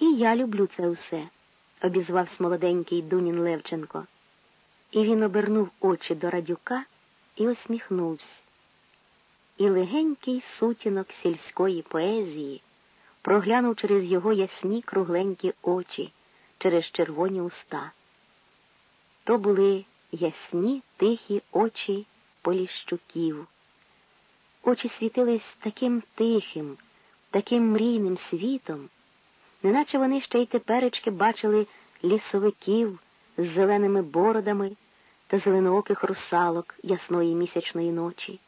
І я люблю це усе, обізвався молоденький Дунін Левченко. І він обернув очі до радюка і усміхнувся. І легенький сутінок сільської поезії проглянув через його ясні кругленькі очі, через червоні уста. То були ясні тихі очі поліщуків. Очі світились таким тихим, таким мрійним світом, неначе вони ще й теперечки бачили лісовиків з зеленими бородами та зеленооких русалок ясної місячної ночі,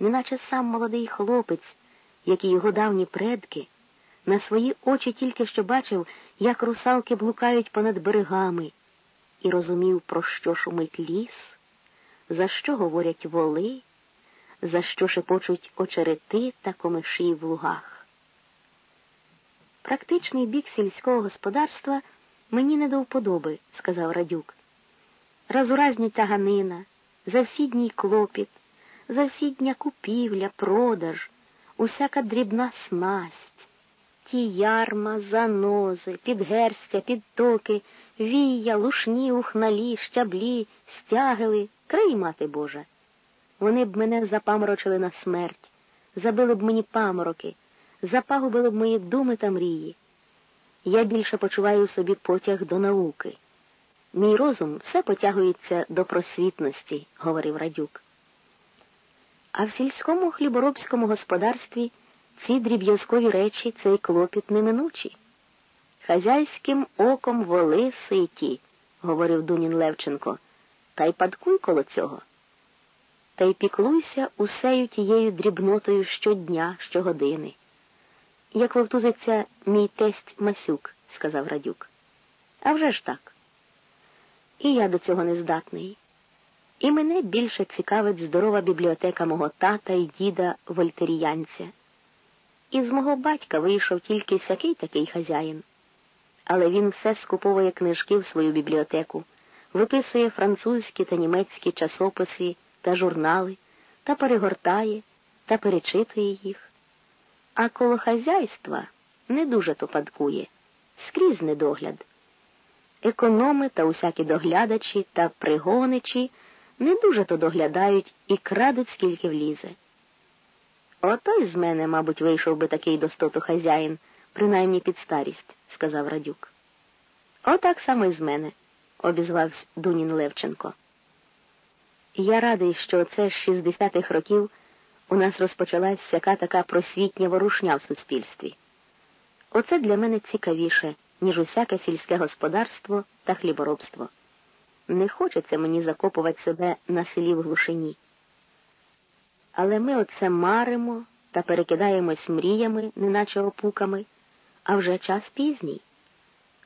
неначе сам молодий хлопець, як і його давні предки, на свої очі тільки що бачив, як русалки блукають понад берегами, і розумів, про що шумить ліс, за що говорять воли, за що шепочуть очерети та комиші в лугах. Практичний бік сільського господарства мені не до вподоби, сказав Радюк. Разуразні тяганина, завсідній клопіт, завсідня купівля, продаж, усяка дрібна снасть, ті ярма, занози, підгерстя, підтоки, вія, лушні, ухналі, щаблі, стягили, край мати Божа. Вони б мене запаморочили на смерть, забили б мені памороки, запагубили б мої думи та мрії. Я більше почуваю в собі потяг до науки. Мій розум все потягується до просвітності, говорив Радюк. А в сільському хліборобському господарстві ці дріб'язкові речі, цей клопіт неминучі. Хазяйським оком воли ситі, говорив Дунін Левченко, та й падкуй коло цього. Та й піклуйся усею тією дрібнотою щодня, щогодини. Як вовтузиться мій тесть Масюк, сказав Радюк. А вже ж так. І я до цього не здатний. І мене більше цікавить здорова бібліотека мого тата і діда вольтеріянця. Із мого батька вийшов тільки сякий такий хазяїн, але він все скуповує книжки в свою бібліотеку, виписує французькі та німецькі часописи та журнали, та перегортає та перечитує їх. А коло хазяйства не дуже то падкує, скрізь недогляд. Економи та усякі доглядачі та пригоничі не дуже то доглядають і крадуть, скільки влізе. Ото з мене, мабуть, вийшов би такий достоту хазяїн, принаймні під старість, сказав Радюк. Отак само й з мене, обізвався Дунін Левченко. Я радий, що це з 60-х років у нас розпочалась всяка така просвітня ворушня в суспільстві. Оце для мене цікавіше, ніж усяке сільське господарство та хліборобство. Не хочеться мені закопувати себе на селі в глушині. Але ми оце маримо та перекидаємось мріями, неначе опуками, а вже час пізній.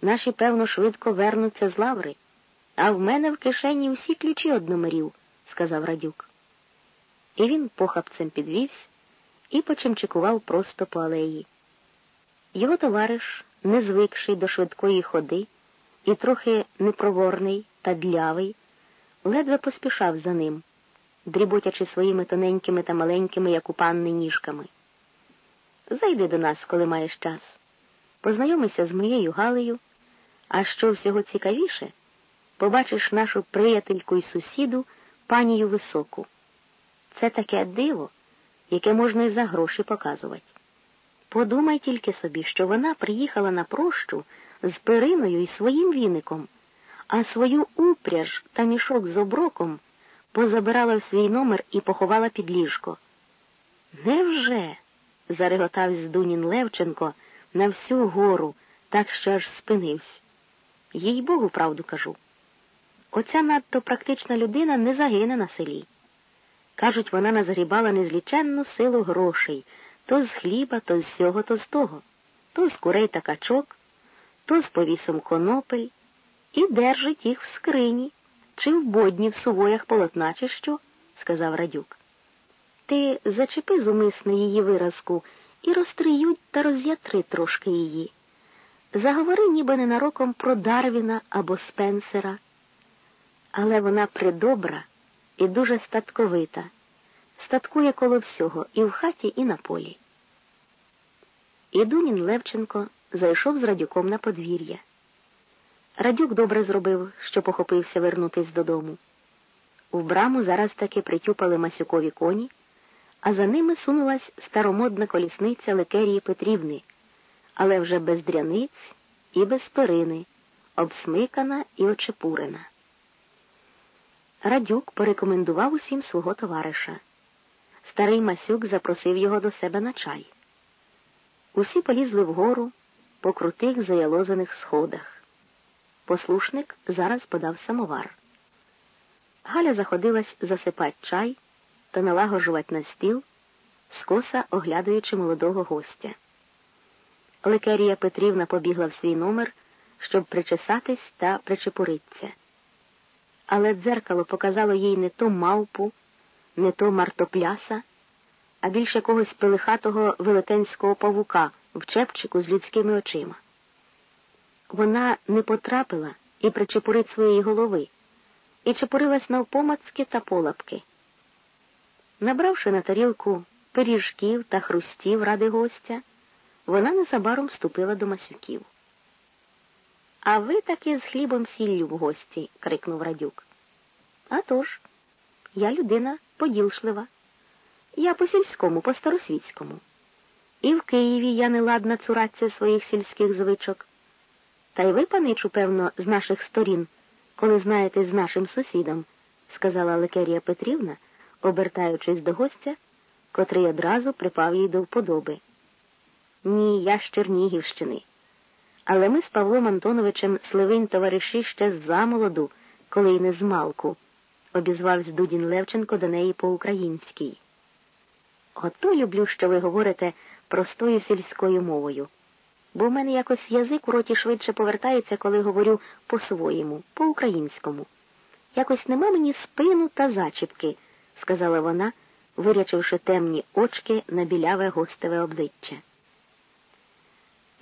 Наші, певно, швидко вернуться з лаври, а в мене в кишені усі ключі од номерів, сказав Радюк. І він похапцем підвівся і почимчикував просто по алеї. Його товариш, не звикший до швидкої ходи і трохи непроворний та длявий, ледве поспішав за ним дріботячи своїми тоненькими та маленькими, як у панни, ніжками. Зайди до нас, коли маєш час. Познайомися з моєю Галею, а що всього цікавіше, побачиш нашу приятельку і сусіду, панію високу. Це таке диво, яке можна і за гроші показувати. Подумай тільки собі, що вона приїхала на прощу з периною і своїм віником, а свою упряж та мішок з оброком позабирала в свій номер і поховала під ліжко. Невже? зареготав Здунін Левченко на всю гору, так що аж спинився. Їй Богу, правду кажу. Оця надто практична людина не загине на селі. Кажуть, вона назгрібала незліченну силу грошей то з хліба, то з сього, то з того, то з курей та качок, то з повісом конопель, і держить їх в скрині чи в бодні в сувоях полотна, чи що, сказав Радюк. Ти зачепи зумисне її виразку і розтриють та роз'ятри трошки її. Заговори ніби ненароком про Дарвіна або Спенсера. Але вона придобра і дуже статковита, статкує коло всього і в хаті, і на полі. і Дунін Левченко зайшов з радюком на подвір'я. Радюк добре зробив, що похопився вернутись додому. В браму зараз таки притюпали масюкові коні, а за ними сунулась старомодна колісниця Лекерії Петрівни, але вже без дряниць і без перини, обсмикана і очепурена. Радюк порекомендував усім свого товариша. Старий Масюк запросив його до себе на чай. Усі полізли вгору по крутих заялозаних сходах. Послушник зараз подав самовар. Галя заходилась засипати чай та налагоджувати на стіл, скоса оглядаючи молодого гостя. Лекерія Петрівна побігла в свій номер, щоб причесатись та причепуритися. Але дзеркало показало їй не то мавпу, не то мартопляса, а більше якогось пилихатого велетенського павука в чепчику з людськими очима. Вона не потрапила і причепурить своєї голови, і чепурилась навпомацки та полапки. Набравши на тарілку пиріжків та хрустів ради гостя, вона незабаром вступила до масюків. А ви таки з хлібом сіллю в гості, крикнув Радюк. «А тож, я людина поділшлива. Я по сільському, по старосвітському. І в Києві я не ладна цуратися своїх сільських звичок. Та й ви, паничу, певно, з наших сторін, коли знаєте з нашим сусідом, сказала Лекерія Петрівна, обертаючись до гостя, котрий одразу припав їй до вподоби. Ні, я з Чернігівщини. Але ми з Павлом Антоновичем Сливинь товариші ще з замолоду, коли й не з малку, обізвався Дудін Левченко до неї по-українській. Ото люблю, що ви говорите простою сільською мовою, бо в мене якось язик у роті швидше повертається, коли говорю по-своєму, по-українському. Якось нема мені спину та зачіпки, сказала вона, вирячивши темні очки на біляве гостеве обличчя.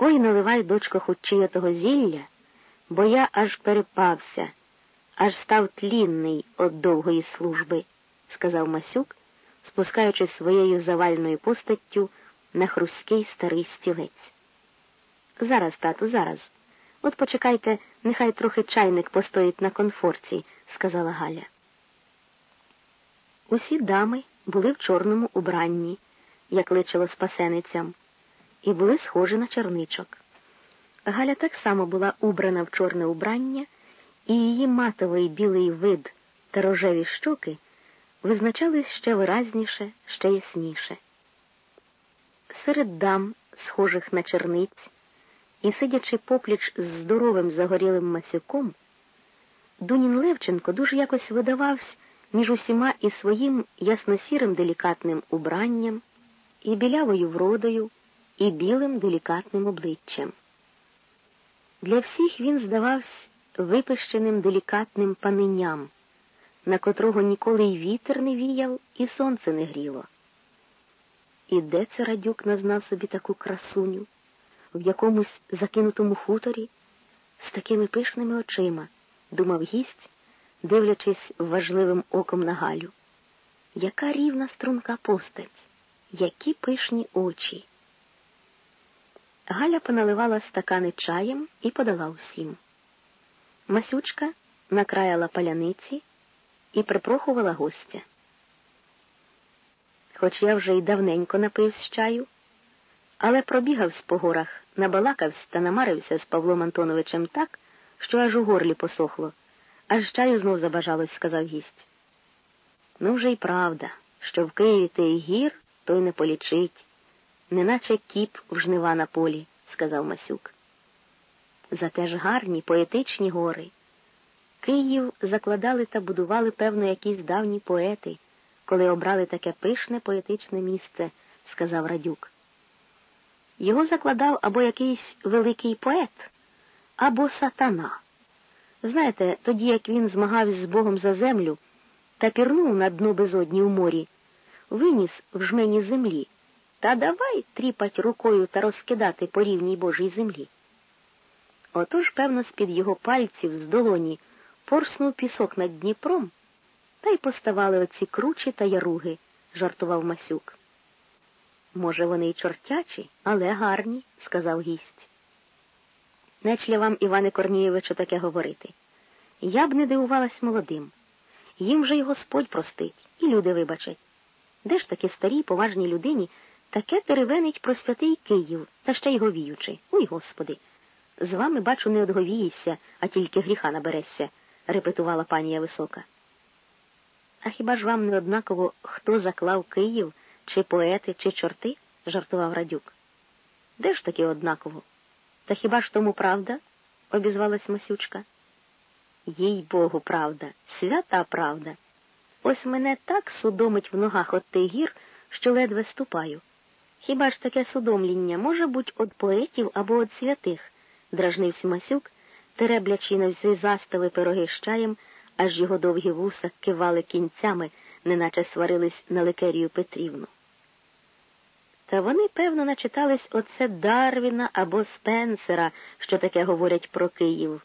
Ой, наливай, дочко, хучі того зілля, бо я аж перепався, аж став тлінний від довгої служби, сказав Масюк, спускаючись своєю завальною постаттю на хрусткий старий стілець. Зараз, тату, зараз. От почекайте, нехай трохи чайник постоїть на конфорці, сказала Галя. Усі дами були в чорному убранні, як личило спасеницям і були схожі на черничок. Галя так само була убрана в чорне убрання, і її матовий білий вид та рожеві щоки визначались ще виразніше, ще ясніше. Серед дам, схожих на черниць, і сидячи попліч з здоровим загорілим масюком, Дунін Левченко дуже якось видавався між усіма і своїм ясносірим делікатним убранням, і білявою вродою і білим делікатним обличчям. Для всіх він здавався випищеним делікатним паниням, на котрого ніколи й вітер не віяв, і сонце не гріло. І де це радюк назнав собі таку красуню, в якомусь закинутому хуторі, з такими пишними очима, думав гість, дивлячись важливим оком на Галю. Яка рівна струнка постать, які пишні очі. Галя поналивала стакани чаєм і подала усім. Масючка накраяла паляниці і припрохувала гостя. Хоч я вже й давненько напився чаю, але пробігався по горах, набалакався та намарився з Павлом Антоновичем так, що аж у горлі посохло, аж чаю знов забажалось, сказав гість. Ну, вже й правда, що в Києві ти гір, той не полічить неначе кіп в жнива на полі, сказав Масюк. Зате ж гарні, поетичні гори. Київ закладали та будували, певно, якісь давні поети, коли обрали таке пишне поетичне місце, сказав Радюк. Його закладав або якийсь великий поет, або сатана. Знаєте, тоді як він змагався з Богом за землю та пірнув на дно безодні у морі, виніс в жмені землі. Та давай тріпать рукою та розкидати по рівній Божій землі. Отож, певно, з-під його пальців з долоні порснув пісок над Дніпром, та й поставали оці кручі та яруги, жартував Масюк. Може, вони й чортячі, але гарні, сказав гість. Нечля вам, Іване Корнієвичу, таке говорити. Я б не дивувалась молодим. Їм же й Господь простить, і люди вибачать. Де ж таки старій, поважній людині таке теревенить про святий Київ, та ще й говіючи. Ой, Господи. З вами, бачу, не одговієшся, а тільки гріха наберешся, репетувала панія висока. А хіба ж вам не однаково, хто заклав Київ, чи поети, чи чорти? жартував Радюк. Де ж таки однаково? Та хіба ж тому правда? обізвалась Масючка. Їй Богу, правда, свята правда. Ось мене так судомить в ногах от тих гір, що ледве ступаю. Хіба ж таке судомління може бути від поетів або від святих? дражнився Масюк, тереблячи на всі застави пироги з чаєм, аж його довгі вуса кивали кінцями, неначе сварились на Ликерію Петрівну. Та вони, певно, начитались оце Дарвіна або Спенсера, що таке говорять про Київ,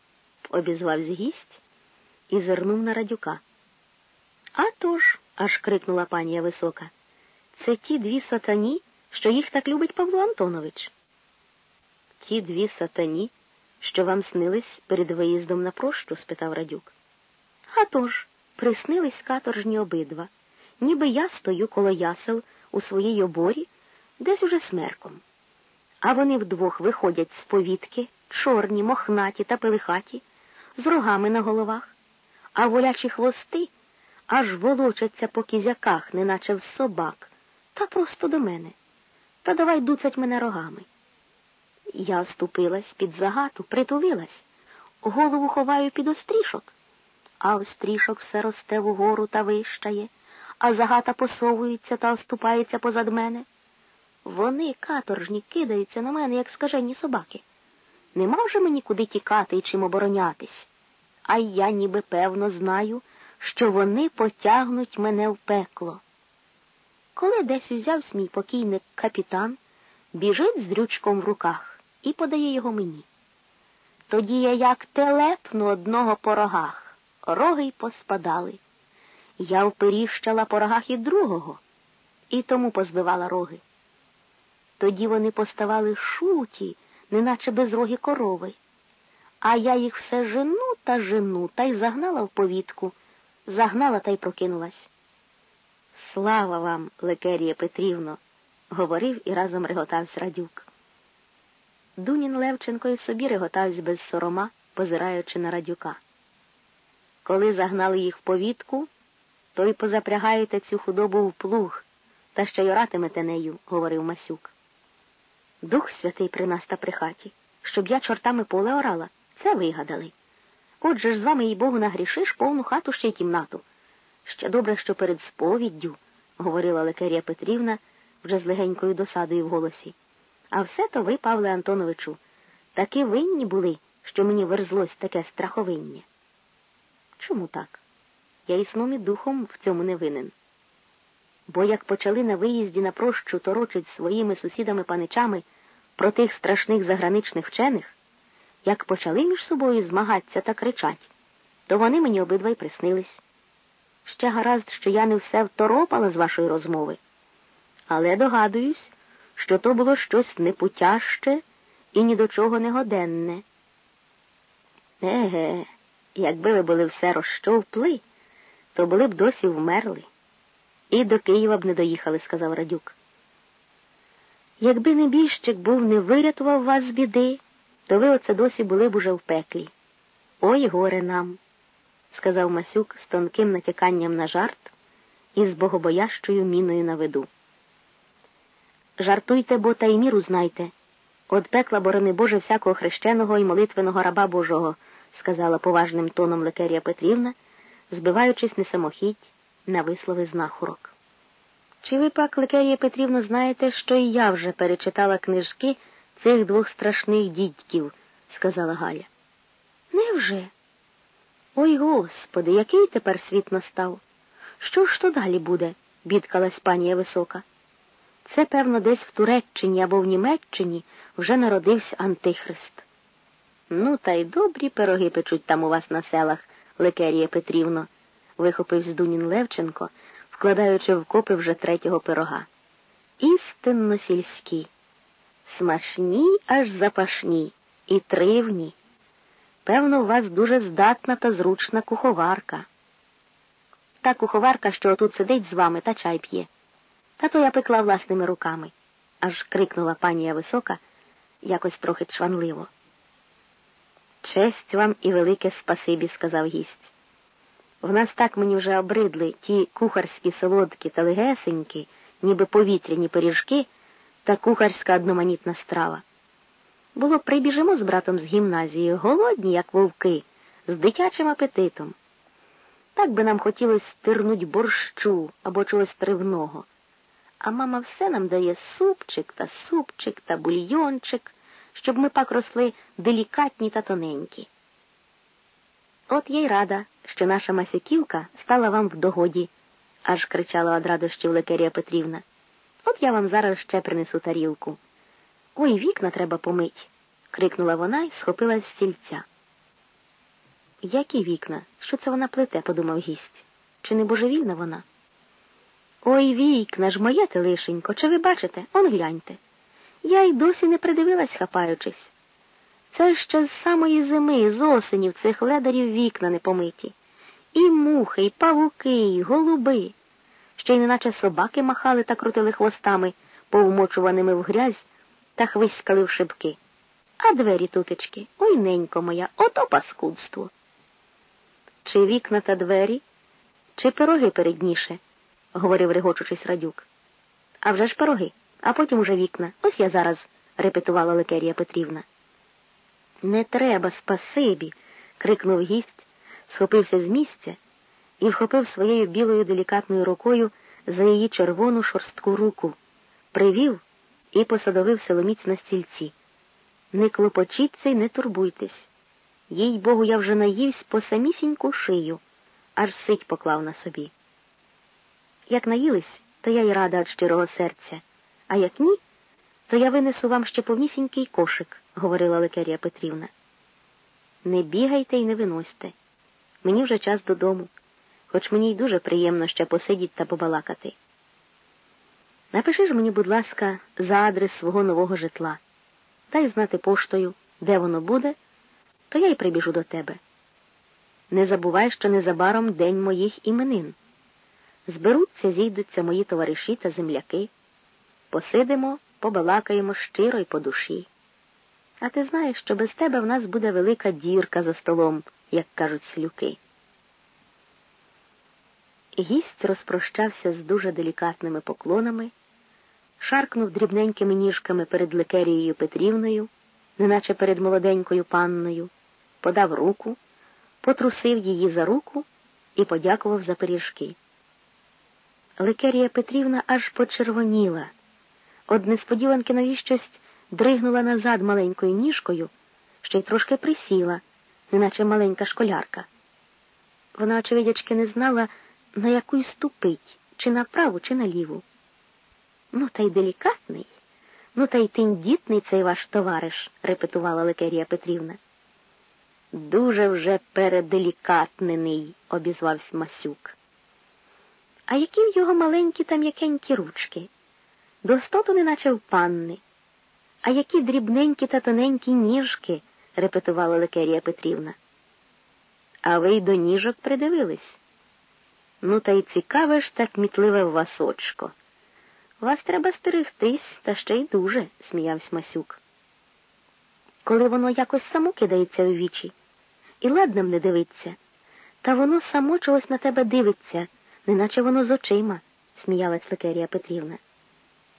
обізвався гість і зирнув на радюка. «А тож», – аж крикнула панія висока, це ті дві сатані, що їх так любить Павло Антонович. Ті дві сатані, що вам снились перед виїздом на прощу? спитав радюк. «А тож, приснились каторжні обидва, ніби я стою коло ясел у своїй оборі, десь уже смерком. А вони вдвох виходять з повітки, чорні, мохнаті та пилихаті, з рогами на головах, а волячі хвости аж волочаться по кізяках, неначе в собак, та просто до мене. Та давай дуцать мене рогами. Я оступилась під загату, притулилась, голову ховаю під острішок, а острішок все росте вгору та вищає, а загата посовується та оступається позад мене. Вони, каторжні, кидаються на мене, як скажені собаки. Нема вже мені куди тікати і чим оборонятись. А я ніби певно знаю, що вони потягнуть мене в пекло. Коли десь узявсь мій покійник капітан, біжить з дрючком в руках і подає його мені. Тоді я як телепну одного по рогах, роги й поспадали. Я вперіщала по рогах і другого, і тому позбивала роги. Тоді вони поставали шуті, неначе безрогі корови. А я їх все жену та жену та й загнала в повітку, загнала та й прокинулась. Слава вам, Лекерія Петрівно, говорив і разом реготався радюк. Дунін Левченко і собі реготався без сорома, позираючи на радюка. Коли загнали їх в повітку, то й позапрягаєте цю худобу в плуг та ще й оратимете нею, говорив Масюк. Дух святий при нас та при хаті, щоб я чортами поле орала, це вигадали. Отже ж з вами, їй Богу, нагрішиш повну хату ще й кімнату. Ще добре, що перед сповіддю, говорила Лекерія Петрівна вже з легенькою досадою в голосі. А все то ви, Павле Антоновичу, таки винні були, що мені верзлось таке страховиння. Чому так? Я і сном і духом в цьому не винен. Бо як почали на виїзді на прощу торочить своїми сусідами-паничами про тих страшних заграничних вчених, як почали між собою змагатися та кричать, то вони мені обидва й приснились. Ще гаразд, що я не все второпала з вашої розмови, але догадуюсь, що то було щось непутяще і ні до чого негоденне. Еге, якби ви були все розщовпли, то були б досі вмерли. І до Києва б не доїхали, сказав Радюк. Якби небіжчик був не вирятував вас з біди, то ви оце досі були б уже в пеклі. Ой горе нам, сказав Масюк з тонким натяканням на жарт і з богобоящою міною на виду. Жартуйте, бо та й міру знайте. От пекла, борони Боже, всякого хрещеного і молитвеного раба Божого, сказала поважним тоном Лекерія Петрівна, збиваючись не самохідь на вислови знахурок. Чи ви пак, Лекерія Петрівно, знаєте, що і я вже перечитала книжки цих двох страшних дідьків, сказала Галя. Невже? Ой господи, який тепер світ настав? Що ж то далі буде? бідкалась панія висока. Це, певно, десь в Туреччині або в Німеччині вже народився Антихрист. Ну, та й добрі пироги печуть там у вас на селах, Лекерія Петрівно, вихопив з Дунін Левченко, вкладаючи в копи вже третього пирога. істинно сільські, смачні аж запашні і тривні. Певно, у вас дуже здатна та зручна куховарка. Та куховарка, що тут сидить з вами та чай п'є. Та то я пекла власними руками, аж крикнула панія висока, якось трохи чванливо. Честь вам і велике спасибі, сказав гість. В нас так мені вже обридли ті кухарські солодкі та легесенькі, ніби повітряні пиріжки та кухарська одноманітна страва. Було, прибіжимо з братом з гімназії, голодні, як вовки, з дитячим апетитом. Так би нам хотілося стирнуть борщу або чогось тривного. А мама все нам дає супчик та супчик та бульйончик, щоб ми пак росли делікатні та тоненькі. От я й рада, що наша Масяківка стала вам в догоді, аж кричала од радощів Лекерія Петрівна. От я вам зараз ще принесу тарілку. Ой, вікна треба помить, крикнула вона і схопила з стільця. Які вікна? Що це вона плете? подумав гість. Чи не божевільна вона? Ой, вікна ж моє ти лишенько, чи ви бачите? Он гляньте. Я й досі не придивилась, хапаючись. Це ще з самої зими, з осені в цих ледарів вікна не помиті. І мухи, і павуки, і голуби. Ще й неначе собаки махали та крутили хвостами, повмочуваними в грязь та хвиськали в шибки. А двері тутечки, ой ненько моя, ото паскудство. Чи вікна та двері, чи пироги передніше, говорив регочучись радюк. А вже ж пироги, а потім уже вікна. Ось я зараз, репетувала Лекерія Петрівна. Не треба, спасибі. крикнув гість, схопився з місця і вхопив своєю білою делікатною рукою за її червону шорстку руку, привів і посадовив силоміць на стільці. Не клопочіться й не турбуйтесь. Їй богу, я вже наївсь по самісіньку шию, аж сить поклав на собі. Як наїлись, то я й рада від щирого серця, а як ні, то я винесу вам ще повнісінький кошик, говорила Лекерія Петрівна. Не бігайте і не виносьте. Мені вже час додому, хоч мені й дуже приємно ще посидіть та побалакати. Напиши ж мені, будь ласка, за адрес свого нового житла, дай знати поштою, де воно буде, то я й прибіжу до тебе. Не забувай, що незабаром день моїх іменин. Зберуться, зійдуться мої товариші та земляки. Посидимо, побалакаємо щиро й по душі. А ти знаєш, що без тебе в нас буде велика дірка за столом, як кажуть слюки. Гість розпрощався з дуже делікатними поклонами, шаркнув дрібненькими ніжками перед Лекерією Петрівною, неначе перед молоденькою панною, подав руку, потрусив її за руку і подякував за пиріжки. Лекерія Петрівна аж почервоніла. Од несподіванки навіщось дригнула назад маленькою ніжкою, ще й трошки присіла, неначе маленька школярка. Вона, очевидячки, не знала, на яку ступить, чи на праву, чи на ліву. Ну, та й делікатний, ну та й тендітний цей ваш товариш, репетувала Лекерія Петрівна. Дуже вже переделікатнений, обізвався Масюк. А які в його маленькі та м'якенькі ручки, достоту неначе в панни. А які дрібненькі та тоненькі ніжки, репетувала Лекерія Петрівна. А ви й до ніжок придивились. Ну, та й цікаве ж так мітливе вас очко. Вас треба стерегтись, та ще й дуже, сміявся Масюк. Коли воно якось само кидається у вічі, і ладнем не дивиться, та воно само чогось на тебе дивиться, неначе воно з очима, сміялась Лекерія Петрівна.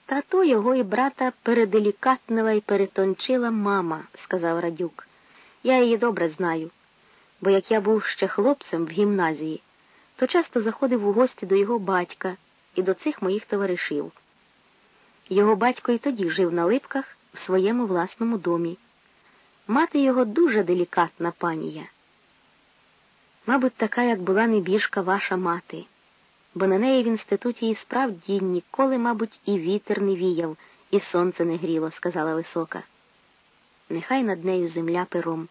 Та то його і брата переделікатнила і перетончила мама, сказав Радюк. Я її добре знаю, бо як я був ще хлопцем в гімназії, то часто заходив у гості до його батька і до цих моїх товаришів. Його батько і тоді жив на липках в своєму власному домі. Мати його дуже делікатна панія. Мабуть, така, як була небіжка ваша мати бо на неї в інституті і справді ніколи, мабуть, і вітер не віяв, і сонце не гріло, сказала висока. Нехай над нею земля пером,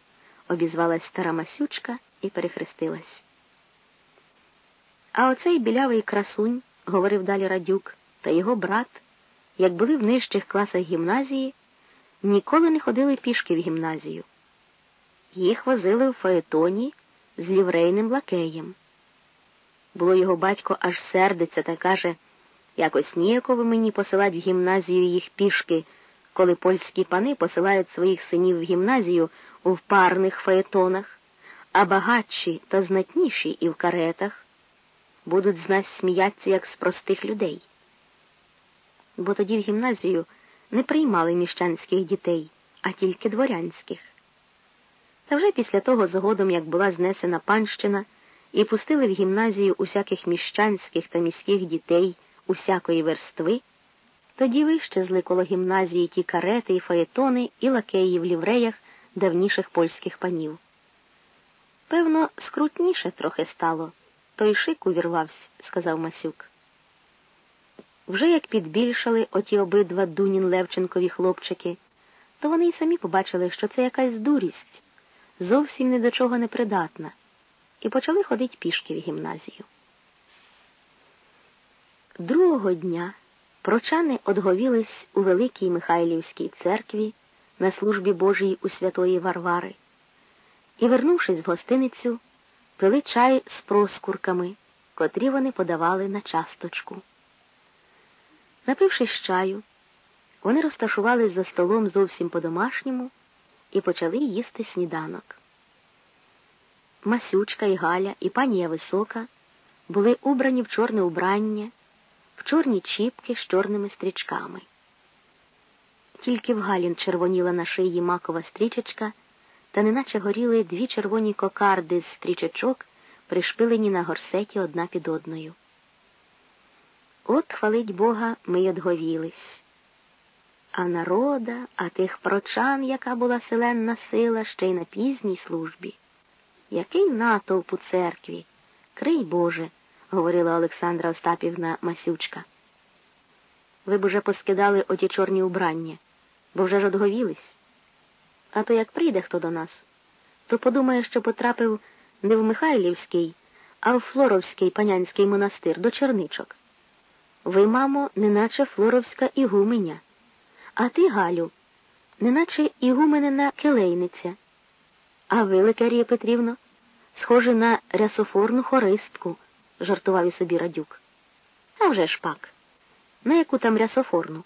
обізвалась стара Масючка і перехрестилась. А оцей білявий красунь, говорив далі радюк, та його брат, як були в нижчих класах гімназії, ніколи не ходили пішки в гімназію. Їх возили в фаетоні з ліврейним лакеєм. Було його батько аж сердиться та каже, якось ніяково мені посилать в гімназію їх пішки, коли польські пани посилають своїх синів в гімназію у парних фаетонах, а багатші та знатніші і в каретах будуть з нас сміятися, як з простих людей. Бо тоді в гімназію не приймали міщанських дітей, а тільки дворянських. Та вже після того, згодом, як була знесена панщина, і пустили в гімназію усяких міщанських та міських дітей усякої верстви, тоді вищезли коло гімназії ті карети і фаєтони і лакеї в лівреях давніших польських панів. Певно, скрутніше трохи стало, той шик увірвався, сказав Масюк. Вже як підбільшали оті обидва Дунін Левченкові хлопчики, то вони й самі побачили, що це якась дурість, зовсім ні до чого не придатна, і почали ходити пішки в гімназію. Другого дня прочани одговілись у Великій Михайлівській церкві на службі Божій у святої Варвари і, вернувшись в гостиницю, пили чай з проскурками, котрі вони подавали на часточку. Напившись чаю, вони розташувались за столом зовсім по-домашньому і почали їсти сніданок. Масючка і Галя, і панія Висока були убрані в чорне убрання, в чорні чіпки з чорними стрічками. Тільки в Галін червоніла на шиї макова стрічечка, та неначе горіли дві червоні кокарди з стрічечок, пришпилені на горсеті одна під одною. От, хвалить Бога, ми й одговілись. А народа, а тих прочан, яка була селенна сила, ще й на пізній службі. Який натовп у церкві? Крий Боже, говорила Олександра Остапівна Масючка. Ви б уже поскидали оті чорні убрання, бо вже ж одговілись. А то як прийде хто до нас, то подумає, що потрапив не в Михайлівський, а в Флоровський панянський монастир до черничок. Ви, мамо, неначе Флоровська ігуменя, а ти, Галю, неначе ігуменина келейниця. А ви, Лекарія Петрівно, схоже на рясофорну хористку, жартував і собі радюк. А вже ж пак. На яку там рясофорну?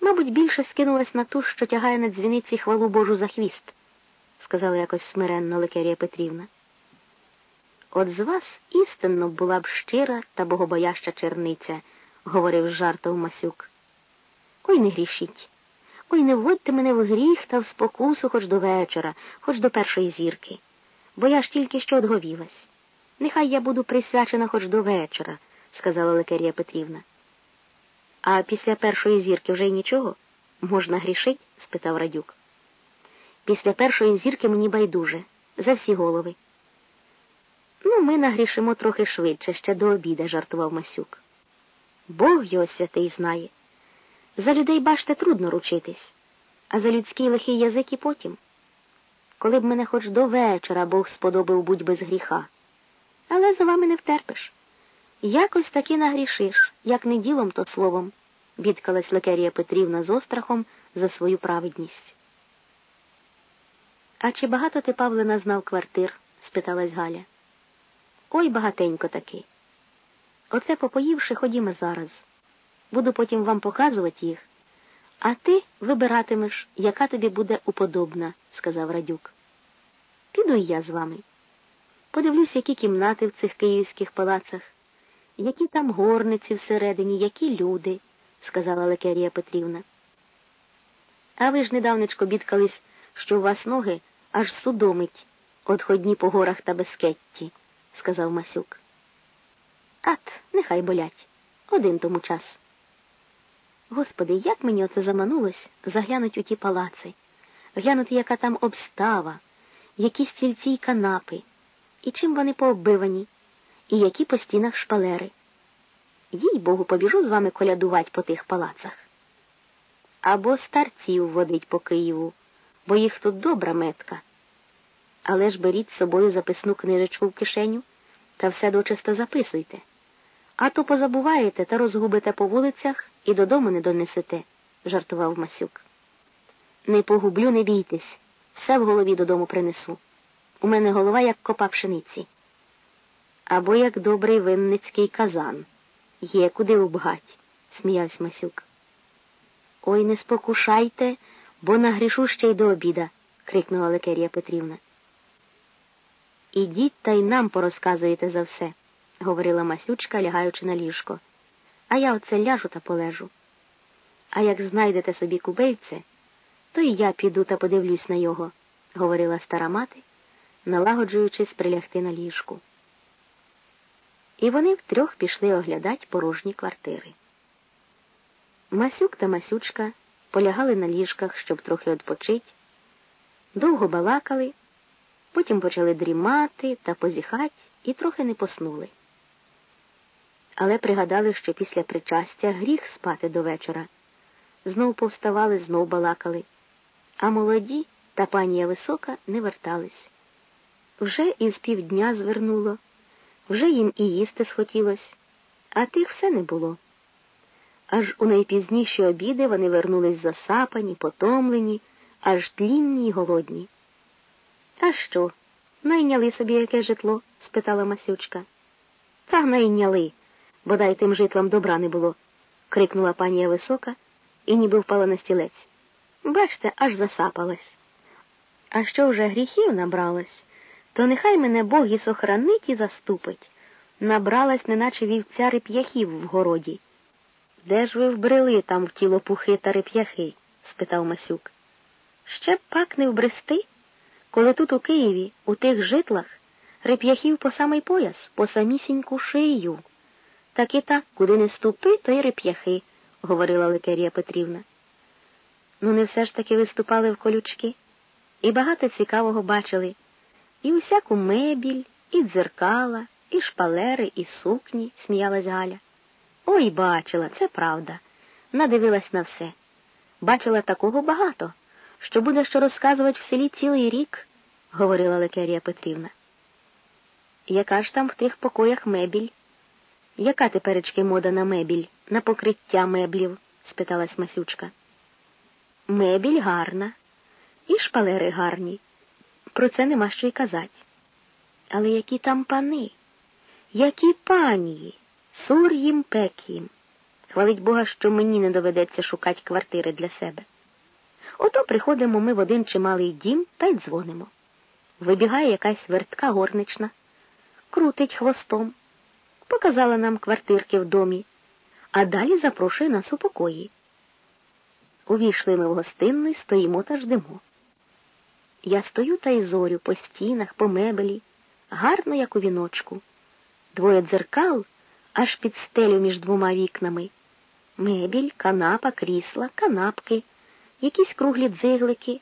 Мабуть, більше скинулась на ту, що тягає на дзвіниці хвалу Божу за хвіст, сказала якось смиренно Лекарія Петрівна. От з вас істинно була б щира та богобояща черниця, говорив з жартом Масюк. Ой не грішіть. Ой, не вводьте мене в гріх та в спокусу хоч до вечора, хоч до першої зірки, бо я ж тільки що одговілась. Нехай я буду присвячена хоч до вечора, сказала Лекарія Петрівна. А після першої зірки вже й нічого? Можна грішить? спитав Радюк. Після першої зірки мені байдуже, за всі голови. Ну, ми нагрішимо трохи швидше, ще до обіда, жартував Масюк. Бог його святий знає. За людей, бачте, трудно ручитись, а за людський лихий язик і потім. Коли б мене хоч до вечора Бог сподобав будь без гріха. Але за вами не втерпиш. Якось таки нагрішиш, як не ділом, то словом, бідкалась Лекерія Петрівна з острахом за свою праведність. А чи багато ти, Павлина, знав квартир? спиталась Галя. Ой багатенько таки. Оце попоївши, ходімо зараз. Буду потім вам показувати їх, а ти вибиратимеш, яка тобі буде уподобна, сказав Радюк. Піду й я з вами. Подивлюсь, які кімнати в цих київських палацах, які там горниці всередині, які люди, сказала Лекерія Петрівна. А ви ж недавнечко бідкались, що у вас ноги аж судомить, одходні по горах та безкетті, сказав Масюк. Ат, нехай болять. Один тому час. Господи, як мені оце заманулось заглянуть у ті палаци, глянути, яка там обстава, які стільці й канапи, і чим вони пооббивані, і які по стінах шпалери. Їй Богу, побіжу з вами колядувати по тих палацах. Або старців водить по Києву, бо їх тут добра метка. Але ж беріть з собою записну книжечку в кишеню та все дочисто записуйте. А то позабуваєте та розгубите по вулицях і додому не донесете, жартував Масюк. Не погублю, не бійтесь, все в голові додому принесу. У мене голова, як копа пшениці. Або як добрий винницький казан. Є куди убгать, сміявся Масюк. Ой, не спокушайте, бо нагрішу ще й до обіда, крикнула Лекерія Петрівна. Ідіть та й нам порозказуєте за все, говорила Масючка, лягаючи на ліжко. А я оце ляжу та полежу. А як знайдете собі кубельце, то і я піду та подивлюсь на його, говорила стара мати, налагоджуючись прилягти на ліжку. І вони втрьох пішли оглядати порожні квартири. Масюк та Масючка полягали на ліжках, щоб трохи відпочить, довго балакали, потім почали дрімати та позіхать і трохи не поснули. Але пригадали, що після причастя гріх спати до вечора. Знов повставали, знов балакали, а молоді та панія висока не вертались. Вже із півдня звернуло, вже їм і їсти схотілось, а тих все не було. Аж у найпізніші обіди вони вернулись засапані, потомлені, аж тлінні й голодні. А що? Найняли собі яке житло? спитала Масючка. Та найняли, бодай тим житлам добра не було, крикнула панія висока і ніби впала на стілець. Бачте, аж засапалась. А що вже гріхів набралась, то нехай мене Бог і сохранить і заступить. Набралась, неначе вівця реп'яхів в городі. Де ж ви вбрели там в тіло пухи та реп'яхи? спитав Масюк. Ще пак не вбрести, коли тут у Києві, у тих житлах, реп'яхів по самий пояс, по самісіньку шию. Так і так, куди не ступи, то й реп'яхи, говорила Ликерія Петрівна. Ну, не все ж таки виступали в колючки, і багато цікавого бачили, і усяку мебіль, і дзеркала, і шпалери, і сукні, сміялась Галя. Ой, бачила, це правда. Надивилась на все. Бачила такого багато, що буде що розказувати в селі цілий рік, говорила Лекерія Петрівна. Яка ж там в тих покоях мебіль? Яка теперечки мода на мебіль, на покриття меблів? спиталась Масючка. Мебіль гарна, і шпалери гарні. Про це нема що й казати. Але які там пани, які панії? Сур їм пек їм. Хвалить Бога, що мені не доведеться шукати квартири для себе. Ото приходимо ми в один чималий дім та й дзвонимо. Вибігає якась вертка горнична, крутить хвостом, показала нам квартирки в домі, а далі запрошує нас у покої. Увійшли ми в гостинну і стоїмо та ждемо. Я стою та й зорю по стінах, по мебелі, гарно, як у віночку. Двоє дзеркал аж під стелю між двома вікнами. Мебіль, канапа, крісла, канапки, якісь круглі дзиглики,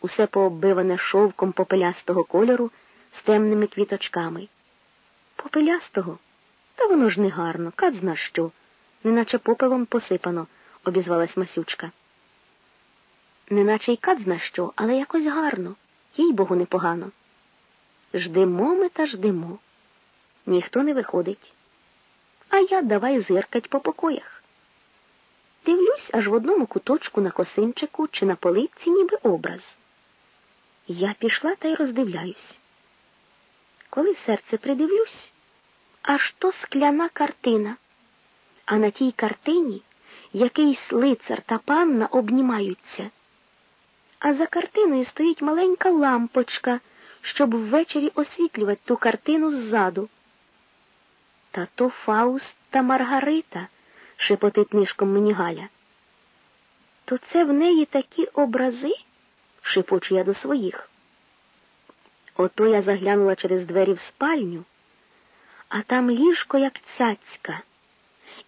усе пооббиване шовком попелястого кольору з темними квіточками. Попелястого? Та воно ж не гарно, кат зна що, неначе попелом посипано, обізвалась Масючка. Неначе й кат зна що, але якось гарно, їй богу непогано. Ждемо ми та ждемо. Ніхто не виходить а я давай зиркать по покоях. Дивлюсь аж в одному куточку на косинчику чи на полиці ніби образ. Я пішла та й роздивляюсь. Коли серце придивлюсь, аж то скляна картина, а на тій картині якийсь лицар та панна обнімаються. А за картиною стоїть маленька лампочка, щоб ввечері освітлювати ту картину ззаду. Та то Фауст та Маргарита, шепотить нишком мені Галя. То це в неї такі образи, шепочу я до своїх. Ото я заглянула через двері в спальню, а там ліжко, як цяцька,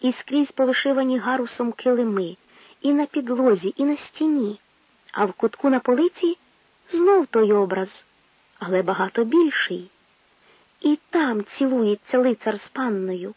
і скрізь повишивані гарусом килими, і на підлозі, і на стіні, а в кутку на полиці знов той образ, але багато більший. І там цілується лицар з панною.